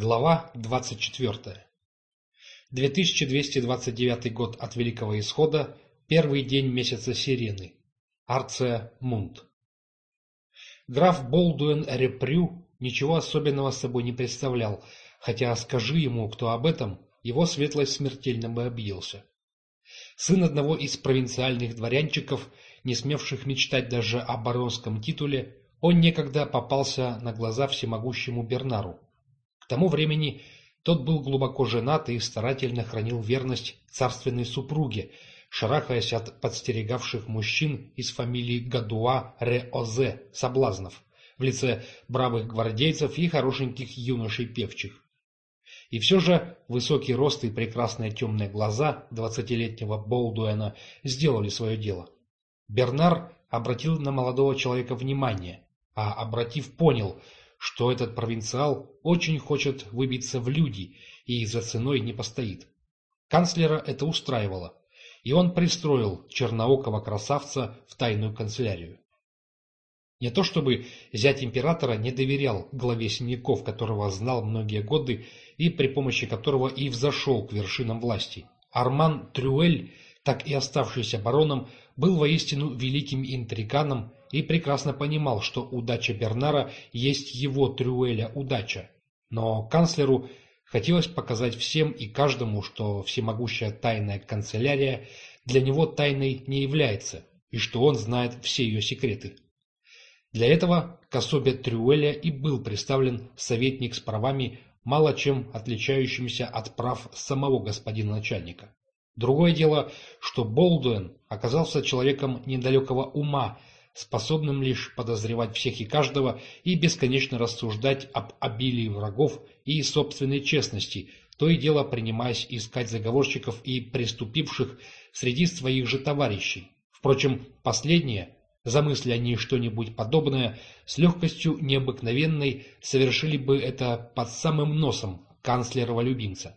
Глава 24. 2229 год от Великого Исхода, первый день месяца Сирены. Арция Мунт. Граф Болдуэн Репрю ничего особенного собой не представлял, хотя скажи ему, кто об этом, его светлость смертельно бы обиделся. Сын одного из провинциальных дворянчиков, не смевших мечтать даже о баронском титуле, он некогда попался на глаза всемогущему Бернару. Тому времени тот был глубоко женат и старательно хранил верность царственной супруге, шарахаясь от подстерегавших мужчин из фамилии Гадуа Ре-Озе соблазнов в лице бравых гвардейцев и хорошеньких юношей-певчих. И все же высокий рост и прекрасные темные глаза двадцатилетнего Болдуэна сделали свое дело. Бернар обратил на молодого человека внимание, а, обратив, понял – что этот провинциал очень хочет выбиться в люди и за ценой не постоит. Канцлера это устраивало, и он пристроил черноокого красавца в тайную канцелярию. Не то чтобы зять императора не доверял главе синяков, которого знал многие годы и при помощи которого и взошел к вершинам власти. Арман Трюэль, так и оставшийся бароном, был воистину великим интриканом и прекрасно понимал, что удача Бернара есть его Трюэля удача. Но канцлеру хотелось показать всем и каждому, что всемогущая тайная канцелярия для него тайной не является, и что он знает все ее секреты. Для этого к особе Трюэля и был представлен советник с правами, мало чем отличающимся от прав самого господина начальника. Другое дело, что Болдуэн оказался человеком недалекого ума, способным лишь подозревать всех и каждого и бесконечно рассуждать об обилии врагов и собственной честности, то и дело принимаясь искать заговорщиков и преступивших среди своих же товарищей. Впрочем, последние, замысли они что-нибудь подобное, с легкостью необыкновенной совершили бы это под самым носом канцлерова любимца.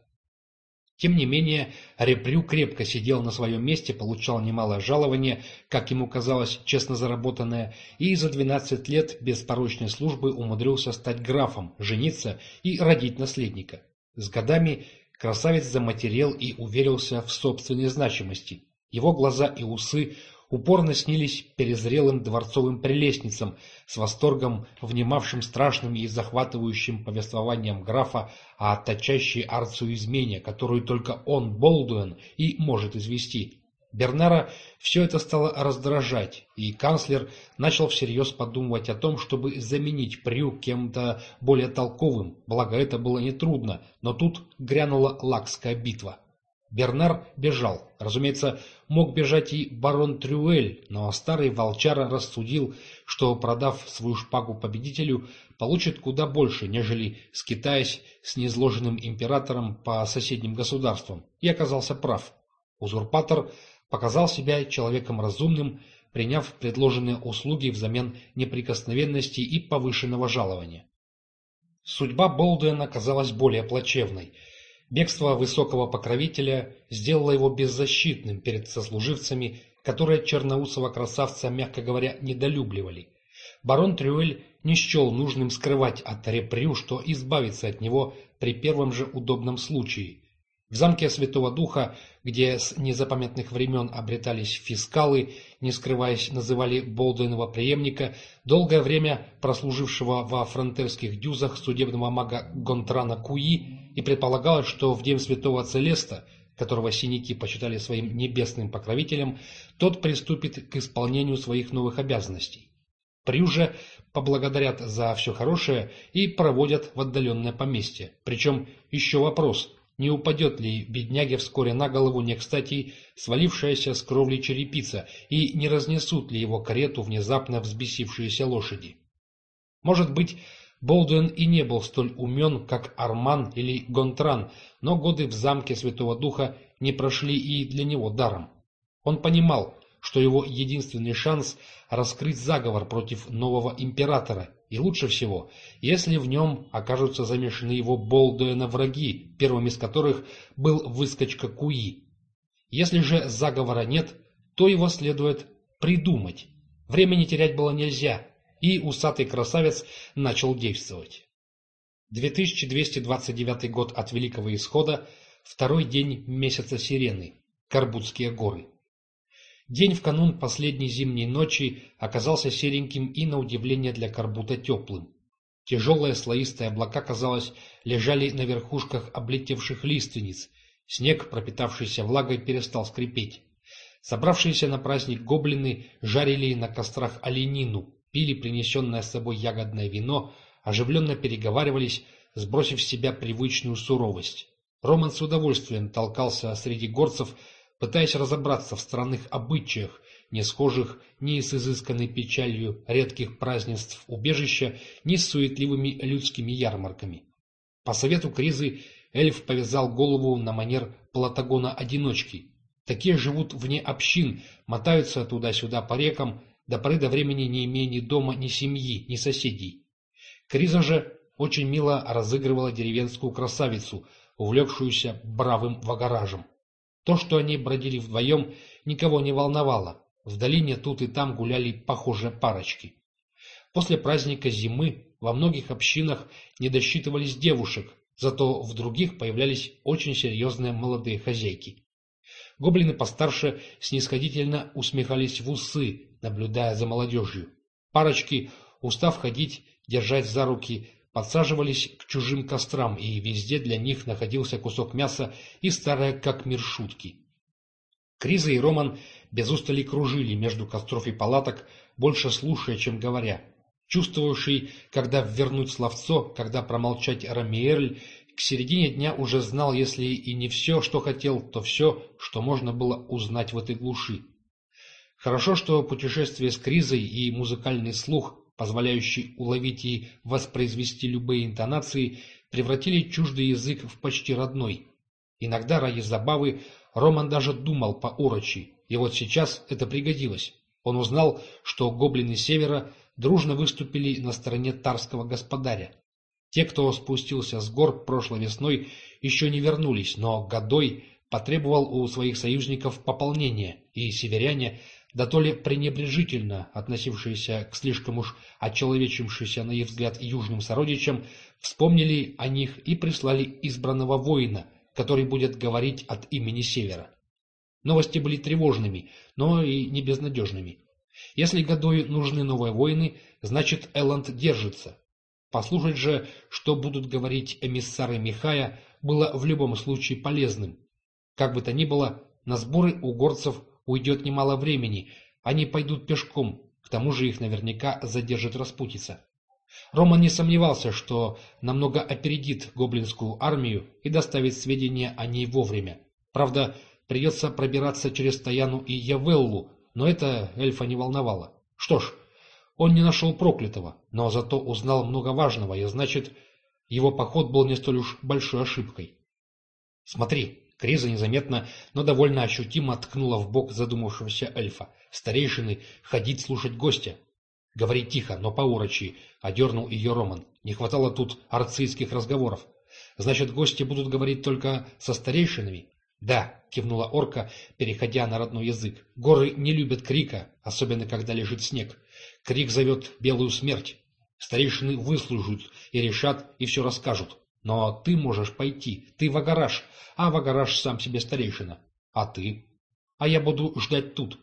Тем не менее, Репрю крепко сидел на своем месте, получал немалое жалование, как ему казалось, честно заработанное, и за 12 лет беспорочной службы умудрился стать графом, жениться и родить наследника. С годами красавец заматерел и уверился в собственной значимости. Его глаза и усы упорно снились перезрелым дворцовым прелестницам, с восторгом внимавшим страшным и захватывающим повествованием графа о точащей арцу измене, которую только он, Болдуэн, и может извести. Бернара все это стало раздражать, и канцлер начал всерьез подумывать о том, чтобы заменить Прю кем-то более толковым, благо это было нетрудно, но тут грянула Лакская битва. Бернар бежал. Разумеется, мог бежать и барон Трюэль, но старый волчара рассудил, что, продав свою шпагу победителю, получит куда больше, нежели скитаясь с незложенным императором по соседним государствам, и оказался прав. Узурпатор показал себя человеком разумным, приняв предложенные услуги взамен неприкосновенности и повышенного жалования. Судьба Болдуэна казалась более плачевной – Бегство высокого покровителя сделало его беззащитным перед сослуживцами, которые черноусого красавца, мягко говоря, недолюбливали. Барон Трюэль не счел нужным скрывать от Репрю, что избавиться от него при первом же удобном случае, в замке Святого Духа, где с незапамятных времен обретались фискалы, не скрываясь, называли Болдуинова преемника, долгое время прослужившего во фронтерских дюзах судебного мага Гонтрана Куи, и предполагалось, что в день Святого Целеста, которого синяки почитали своим небесным покровителем, тот приступит к исполнению своих новых обязанностей. Приуже поблагодарят за все хорошее и проводят в отдаленное поместье. Причем еще вопрос – не упадет ли бедняге вскоре на голову не кстати свалившаяся с кровли черепица, и не разнесут ли его карету внезапно взбесившиеся лошади. Может быть, Болдуин и не был столь умен, как Арман или Гонтран, но годы в замке Святого Духа не прошли и для него даром. Он понимал, что его единственный шанс раскрыть заговор против нового императора, и лучше всего, если в нем окажутся замешаны его Болдуэна враги, первым из которых был выскочка Куи. Если же заговора нет, то его следует придумать. Времени терять было нельзя, и усатый красавец начал действовать. 2229 год от Великого Исхода, второй день месяца Сирены, Карбутские горы. День в канун последней зимней ночи оказался сереньким и, на удивление для Карбута, теплым. Тяжелые слоистые облака, казалось, лежали на верхушках облетевших лиственниц. Снег, пропитавшийся влагой, перестал скрипеть. Собравшиеся на праздник гоблины жарили на кострах оленину, пили принесенное с собой ягодное вино, оживленно переговаривались, сбросив с себя привычную суровость. Роман с удовольствием толкался среди горцев, пытаясь разобраться в странных обычаях, не схожих ни с изысканной печалью редких празднеств убежища, ни с суетливыми людскими ярмарками. По совету Кризы эльф повязал голову на манер Платагона-одиночки. Такие живут вне общин, мотаются туда-сюда по рекам, до поры до времени не имея ни дома, ни семьи, ни соседей. Криза же очень мило разыгрывала деревенскую красавицу, увлекшуюся бравым вагаражем. То, что они бродили вдвоем, никого не волновало. В долине тут и там гуляли похожие парочки. После праздника зимы во многих общинах не досчитывались девушек, зато в других появлялись очень серьезные молодые хозяйки. Гоблины постарше снисходительно усмехались в усы, наблюдая за молодежью. Парочки, устав ходить, держать за руки, подсаживались к чужим кострам, и везде для них находился кусок мяса и старая как мир шутки. Криза и Роман без устали кружили между костров и палаток, больше слушая, чем говоря. Чувствовавший, когда вернуть словцо, когда промолчать Рамиерль, к середине дня уже знал, если и не все, что хотел, то все, что можно было узнать в этой глуши. Хорошо, что путешествие с Кризой и музыкальный слух позволяющий уловить и воспроизвести любые интонации, превратили чуждый язык в почти родной. Иногда ради забавы Роман даже думал по-урочи, и вот сейчас это пригодилось. Он узнал, что гоблины Севера дружно выступили на стороне тарского господаря. Те, кто спустился с гор прошлой весной, еще не вернулись, но Годой потребовал у своих союзников пополнения, и северяне да то ли пренебрежительно относившиеся к слишком уж очеловечившимся на их взгляд южным сородичам, вспомнили о них и прислали избранного воина, который будет говорить от имени Севера. Новости были тревожными, но и не безнадежными. Если Гадою нужны новые воины, значит Элланд держится. Послушать же, что будут говорить эмиссары Михая, было в любом случае полезным. Как бы то ни было, на сборы у горцев уйдет немало времени, они пойдут пешком, к тому же их наверняка задержит распутица. Роман не сомневался, что намного опередит гоблинскую армию и доставит сведения о ней вовремя. Правда, придется пробираться через Таяну и Явеллу, но это эльфа не волновало. Что ж, он не нашел проклятого, но зато узнал много важного, и значит, его поход был не столь уж большой ошибкой. «Смотри, Криза незаметно, но довольно ощутимо ткнула в бок задумавшегося эльфа. Старейшины ходить слушать гостя. Говори тихо, но по-урочи, одернул ее Роман. Не хватало тут арцийских разговоров. Значит, гости будут говорить только со старейшинами? Да, кивнула орка, переходя на родной язык. Горы не любят крика, особенно когда лежит снег. Крик зовет белую смерть. Старейшины выслужат и решат, и все расскажут. Но ты можешь пойти, ты в Агараж, а в Агараж сам себе старейшина. А ты? А я буду ждать тут.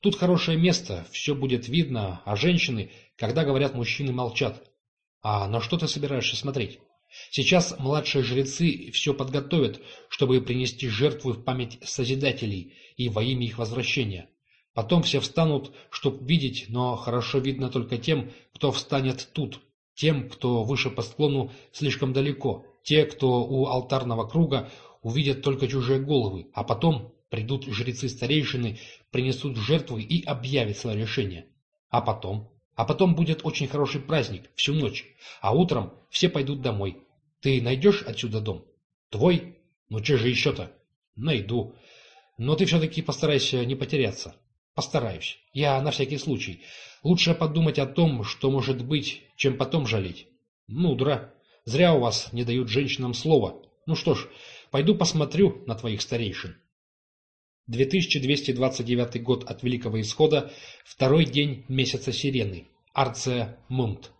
Тут хорошее место, все будет видно, а женщины, когда говорят мужчины, молчат. А на что ты собираешься смотреть? Сейчас младшие жрецы все подготовят, чтобы принести жертвы в память Созидателей и во имя их возвращения. Потом все встанут, чтоб видеть, но хорошо видно только тем, кто встанет тут, тем, кто выше по склону, слишком далеко. Те, кто у алтарного круга, увидят только чужие головы, а потом придут жрецы-старейшины, принесут жертвы и объявят свое решение. А потом? А потом будет очень хороший праздник, всю ночь. А утром все пойдут домой. Ты найдешь отсюда дом? Твой? Ну че же еще-то? Найду. Но ты все-таки постарайся не потеряться. Постараюсь. Я на всякий случай. Лучше подумать о том, что может быть, чем потом жалеть. Мудро. Зря у вас не дают женщинам слова. Ну что ж, пойду посмотрю на твоих старейшин. 2229 год от Великого Исхода, второй день месяца Сирены. Арция Мунт.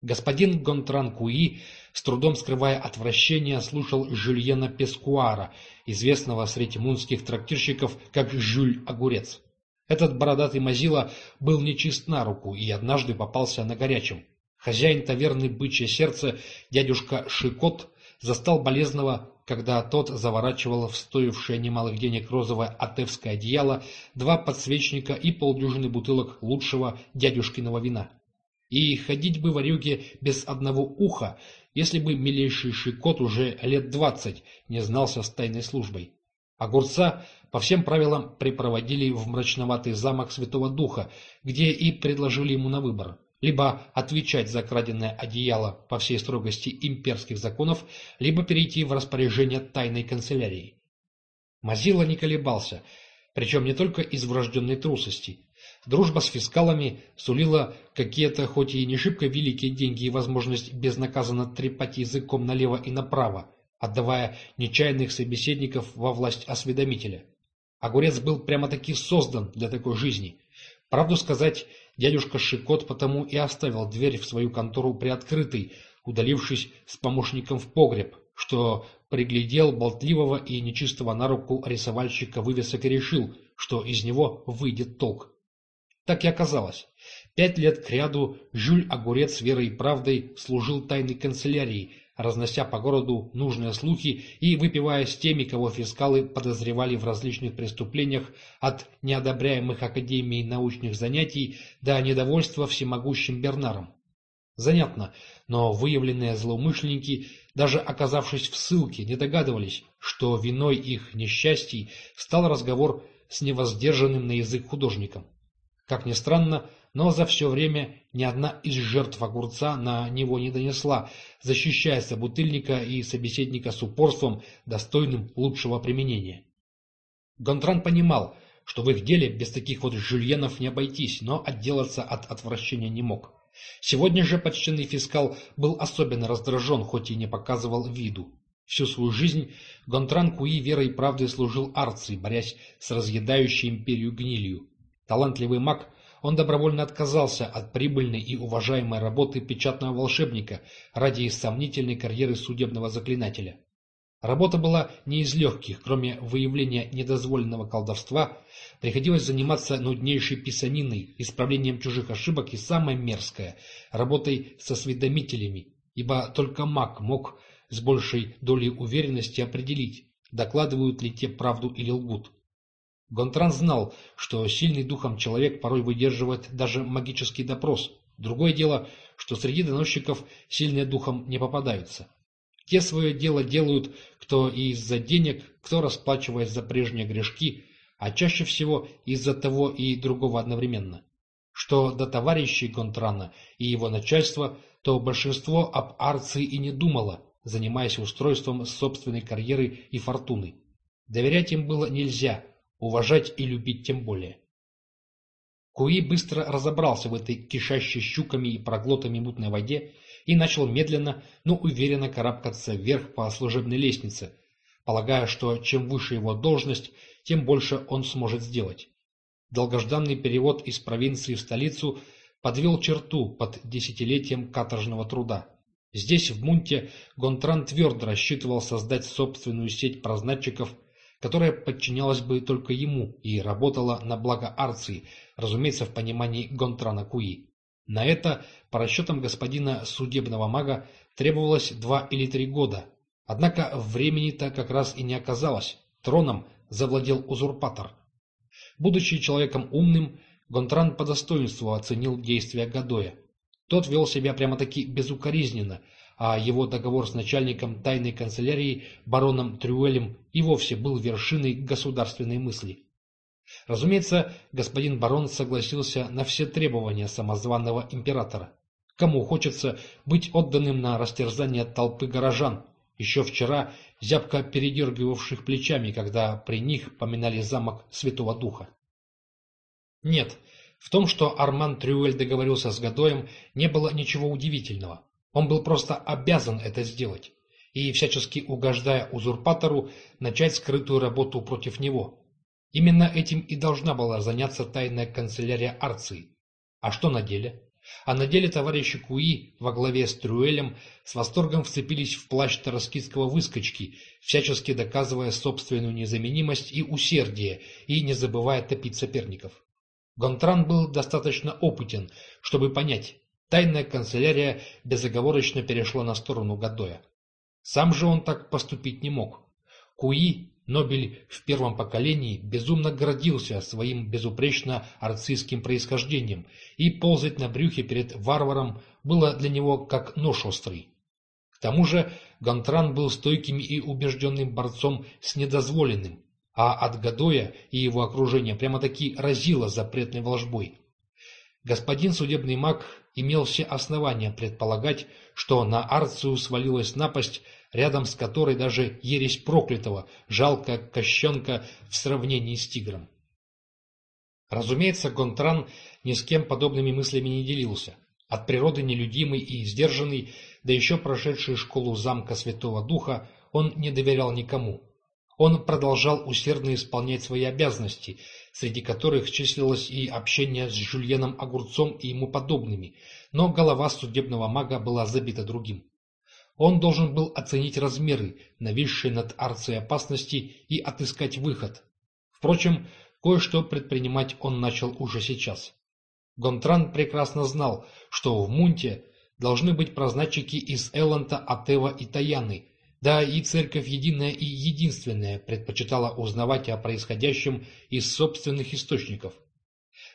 Господин Гонтран Куи, с трудом скрывая отвращение, слушал Жюльена Пескуара, известного среди мунских трактирщиков как Жюль Огурец. Этот бородатый мазила был нечист на руку и однажды попался на горячем. Хозяин таверны «Бычье сердце» дядюшка Шикот застал болезного, когда тот заворачивал в стоившее немалых денег розовое атевское одеяло два подсвечника и полдюжины бутылок лучшего дядюшкиного вина. И ходить бы в варюге без одного уха, если бы милейший Шикот уже лет двадцать не знался с тайной службой. Огурца по всем правилам припроводили в мрачноватый замок Святого Духа, где и предложили ему на выбор либо отвечать за краденое одеяло по всей строгости имперских законов, либо перейти в распоряжение тайной канцелярии. Мазила не колебался, причем не только из врожденной трусости. Дружба с фискалами сулила какие-то, хоть и не шибко великие деньги и возможность безнаказанно трепать языком налево и направо, отдавая нечаянных собеседников во власть осведомителя. Огурец был прямо-таки создан для такой жизни. Правду сказать, дядюшка Шикот потому и оставил дверь в свою контору приоткрытой, удалившись с помощником в погреб, что приглядел болтливого и нечистого на руку рисовальщика вывесок и решил, что из него выйдет толк. Так и оказалось. Пять лет кряду Жюль Огурец верой и правдой служил тайной канцелярии, разнося по городу нужные слухи и выпивая с теми, кого фискалы подозревали в различных преступлениях от неодобряемых Академией научных занятий до недовольства всемогущим Бернаром. Занятно, но выявленные злоумышленники, даже оказавшись в ссылке, не догадывались, что виной их несчастий стал разговор с невоздержанным на язык художником. Как ни странно, но за все время ни одна из жертв огурца на него не донесла, защищая собутыльника и собеседника с упорством, достойным лучшего применения. Гонтран понимал, что в их деле без таких вот жульенов не обойтись, но отделаться от отвращения не мог. Сегодня же почтенный фискал был особенно раздражен, хоть и не показывал виду. Всю свою жизнь Гонтран Куи верой и правдой служил Арции, борясь с разъедающей империю гнилью. Талантливый маг он добровольно отказался от прибыльной и уважаемой работы печатного волшебника ради сомнительной карьеры судебного заклинателя. Работа была не из легких, кроме выявления недозволенного колдовства, приходилось заниматься нуднейшей писаниной, исправлением чужих ошибок и самое мерзкое – работой со осведомителями, ибо только маг мог с большей долей уверенности определить, докладывают ли те правду или лгут. Гонтран знал, что сильный духом человек порой выдерживает даже магический допрос. Другое дело, что среди доносчиков сильные духом не попадаются. Те свое дело делают, кто из-за денег, кто расплачиваясь за прежние грешки, а чаще всего из-за того и другого одновременно. Что до товарищей Гонтрана и его начальства, то большинство об Арции и не думало, занимаясь устройством собственной карьеры и фортуны. Доверять им было нельзя – уважать и любить тем более. Куи быстро разобрался в этой кишащей щуками и проглотами мутной воде и начал медленно, но уверенно карабкаться вверх по служебной лестнице, полагая, что чем выше его должность, тем больше он сможет сделать. Долгожданный перевод из провинции в столицу подвел черту под десятилетием каторжного труда. Здесь, в Мунте, Гонтран твердо рассчитывал создать собственную сеть прознатчиков которая подчинялась бы только ему и работала на благо Арции, разумеется, в понимании Гонтрана Куи. На это, по расчетам господина судебного мага, требовалось два или три года. Однако времени-то как раз и не оказалось. Троном завладел узурпатор. Будучи человеком умным, Гонтран по достоинству оценил действия Гадоя. Тот вел себя прямо-таки безукоризненно – а его договор с начальником тайной канцелярии бароном Трюэлем и вовсе был вершиной государственной мысли. Разумеется, господин барон согласился на все требования самозваного императора. Кому хочется быть отданным на растерзание толпы горожан, еще вчера зябко передергивавших плечами, когда при них поминали замок Святого Духа. Нет, в том, что Арман Трюэль договорился с Гадоем, не было ничего удивительного. Он был просто обязан это сделать и, всячески угождая узурпатору, начать скрытую работу против него. Именно этим и должна была заняться тайная канцелярия Арции. А что на деле? А на деле товарищи Куи во главе с Трюэлем с восторгом вцепились в плащ тараскитского выскочки, всячески доказывая собственную незаменимость и усердие, и не забывая топить соперников. Гонтран был достаточно опытен, чтобы понять, тайная канцелярия безоговорочно перешла на сторону Гадоя. Сам же он так поступить не мог. Куи, Нобель в первом поколении, безумно гордился своим безупречно арцистским происхождением, и ползать на брюхе перед варваром было для него как нож острый. К тому же Гонтран был стойким и убежденным борцом с недозволенным, а от Гадоя и его окружения прямо-таки разило запретной волжбой. Господин судебный маг имел все основания предполагать, что на Арцию свалилась напасть, рядом с которой даже ересь проклятого, жалко кощенка в сравнении с тигром. Разумеется, Гонтран ни с кем подобными мыслями не делился. От природы нелюдимый и сдержанный, да еще прошедший школу замка Святого Духа, он не доверял никому. Он продолжал усердно исполнять свои обязанности, среди которых числилось и общение с Жюльеном Огурцом и ему подобными, но голова судебного мага была забита другим. Он должен был оценить размеры, нависшие над арцией опасности, и отыскать выход. Впрочем, кое-что предпринимать он начал уже сейчас. Гонтран прекрасно знал, что в Мунте должны быть прознатчики из Элланта, Атева и Таяны, да и Церковь Единая и Единственная предпочитала узнавать о происходящем из собственных источников.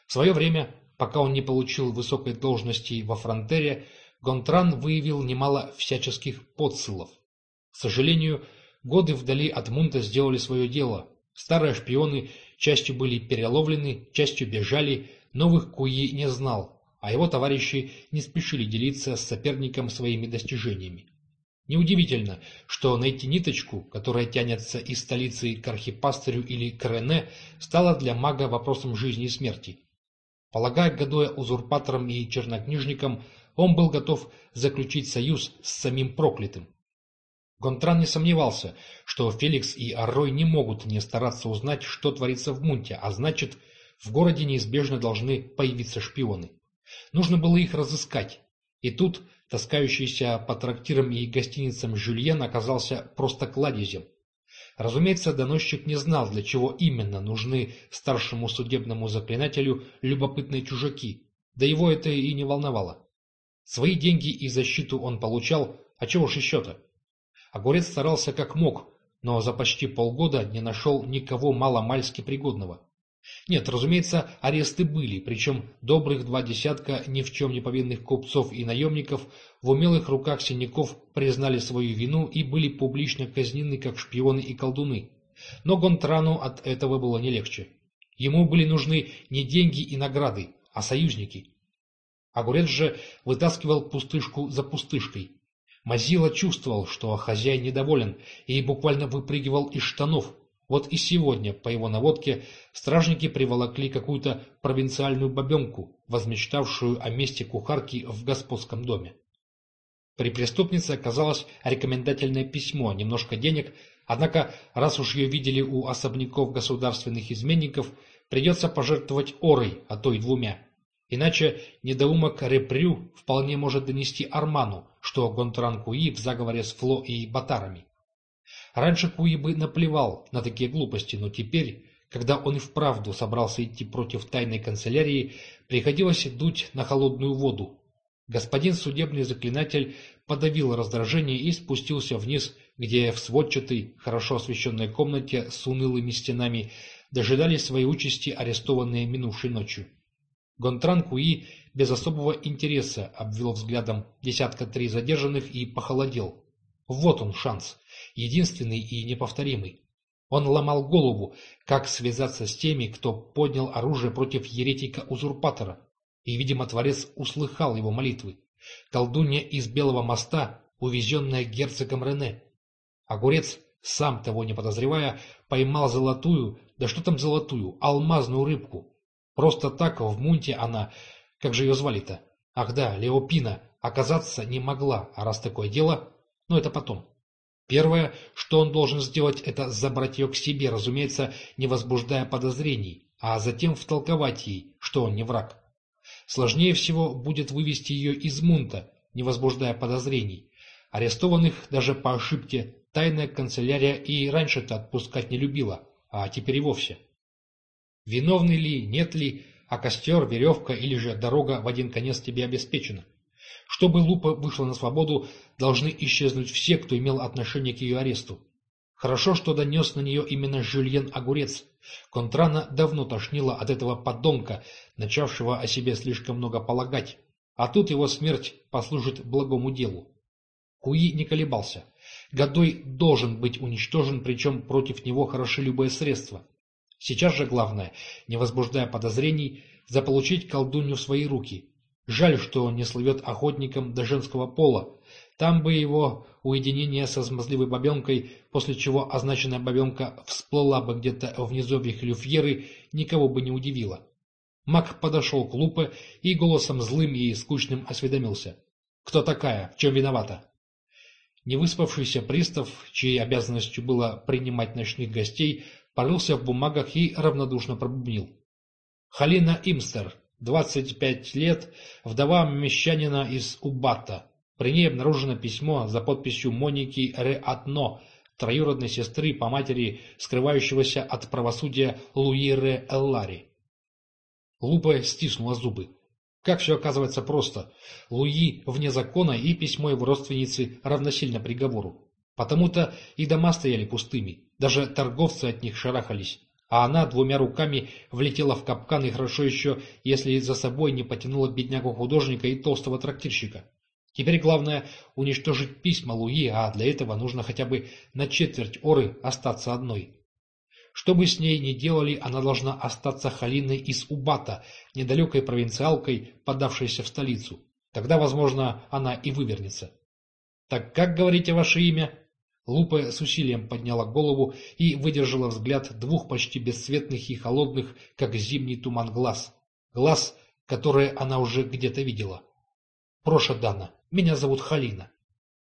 В свое время, пока он не получил высокой должности во фронтере, Гонтран выявил немало всяческих подсылов. К сожалению, годы вдали от Мунта сделали свое дело. Старые шпионы частью были переловлены, частью бежали, новых Куи не знал, а его товарищи не спешили делиться с соперником своими достижениями. Неудивительно, что найти ниточку, которая тянется из столицы к архипастырю или к Рене, стало для мага вопросом жизни и смерти. Полагая Гадоя узурпатором и чернокнижником, он был готов заключить союз с самим проклятым. Гонтран не сомневался, что Феликс и Аррой не могут не стараться узнать, что творится в Мунте, а значит, в городе неизбежно должны появиться шпионы. Нужно было их разыскать. И тут таскающийся по трактирам и гостиницам Жюльен оказался просто кладезем. Разумеется, доносчик не знал, для чего именно нужны старшему судебному заклинателю любопытные чужаки, да его это и не волновало. Свои деньги и защиту он получал, а чего ж еще-то? Огурец старался как мог, но за почти полгода не нашел никого маломальски пригодного. Нет, разумеется, аресты были, причем добрых два десятка ни в чем не повинных купцов и наемников в умелых руках синяков признали свою вину и были публично казнены как шпионы и колдуны. Но Гонтрану от этого было не легче. Ему были нужны не деньги и награды, а союзники. Огурец же вытаскивал пустышку за пустышкой. Мазила чувствовал, что хозяин недоволен, и буквально выпрыгивал из штанов, вот и сегодня, по его наводке, стражники приволокли какую-то провинциальную бабенку, возмечтавшую о месте кухарки в господском доме. При преступнице оказалось рекомендательное письмо, немножко денег, однако, раз уж ее видели у особняков государственных изменников, придется пожертвовать орой, а то и двумя. Иначе недоумок Репрю вполне может донести Арману, что Гонтран Куи в заговоре с Фло и Батарами. Раньше Куи бы наплевал на такие глупости, но теперь, когда он и вправду собрался идти против тайной канцелярии, приходилось дуть на холодную воду. Господин судебный заклинатель подавил раздражение и спустился вниз, где в сводчатой, хорошо освещенной комнате с унылыми стенами дожидались своей участи арестованные минувшей ночью. Гонтран Куи без особого интереса обвел взглядом десятка три задержанных и похолодел. Вот он шанс единственный и неповторимый. Он ломал голову, как связаться с теми, кто поднял оружие против еретика-узурпатора. И, видимо, Творец услыхал его молитвы. Колдунья из Белого моста, увезенная герцогом Рене. Огурец, сам того не подозревая, поймал золотую, да что там золотую, алмазную рыбку. Просто так в мунте она, как же ее звали-то? Ах да, Леопина, оказаться не могла, а раз такое дело, ну это потом. Первое, что он должен сделать, это забрать ее к себе, разумеется, не возбуждая подозрений, а затем втолковать ей, что он не враг. Сложнее всего будет вывести ее из Мунта, не возбуждая подозрений. Арестованных даже по ошибке тайная канцелярия и раньше-то отпускать не любила, а теперь и вовсе. Виновный ли, нет ли, а костер, веревка или же дорога в один конец тебе обеспечена. Чтобы Лупа вышла на свободу, должны исчезнуть все, кто имел отношение к ее аресту. Хорошо, что донес на нее именно Жюльен Огурец. Контрана давно тошнило от этого подонка, начавшего о себе слишком много полагать. А тут его смерть послужит благому делу. Куи не колебался. Годой должен быть уничтожен, причем против него хороши любые средства. Сейчас же главное, не возбуждая подозрений, заполучить колдунью в свои руки. Жаль, что он не слывет охотником до женского пола. Там бы его уединение со смазливой бабенкой, после чего означенная бабенка всплыла бы где-то в низовьях Люфьеры, никого бы не удивило. Мак подошел к Лупе и голосом злым и скучным осведомился. «Кто такая? В чем виновата?» Невыспавшийся пристав, чьей обязанностью было принимать ночных гостей, порылся в бумагах и равнодушно пробубнил. Халина Имстер, 25 лет, вдова мещанина из Убата. При ней обнаружено письмо за подписью Моники Реатно, троюродной сестры по матери, скрывающегося от правосудия Луи Ре Эллари. Лупа стиснула зубы. Как все оказывается просто. Луи вне закона и письмо его родственницы равносильно приговору. Потому-то и дома стояли пустыми, даже торговцы от них шарахались. А она двумя руками влетела в капкан и хорошо еще, если за собой не потянула беднягу-художника и толстого трактирщика. Теперь главное уничтожить письма Луи, а для этого нужно хотя бы на четверть оры остаться одной. Что бы с ней ни делали, она должна остаться Халиной из Убата, недалекой провинциалкой, подавшейся в столицу. Тогда, возможно, она и вывернется. «Так как, говорите, ваше имя?» Лупа с усилием подняла голову и выдержала взгляд двух почти бесцветных и холодных, как зимний туман глаз. Глаз, которые она уже где-то видела. «Проша Дана, меня зовут Халина».